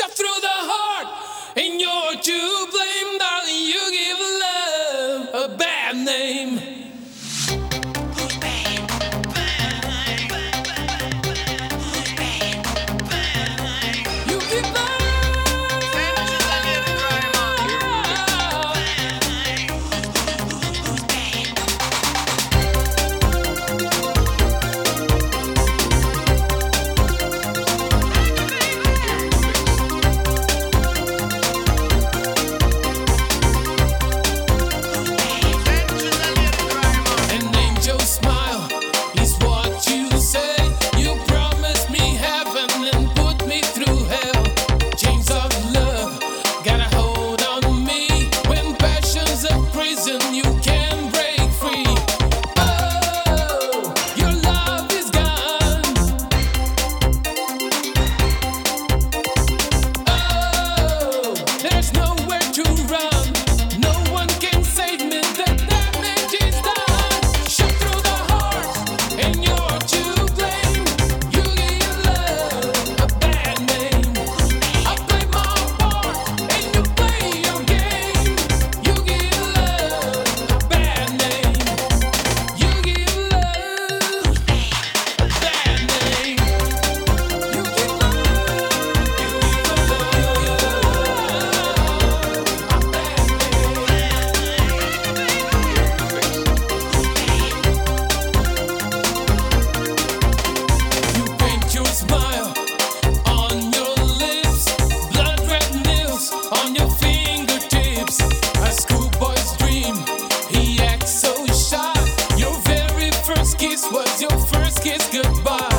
Shot through the goodbye.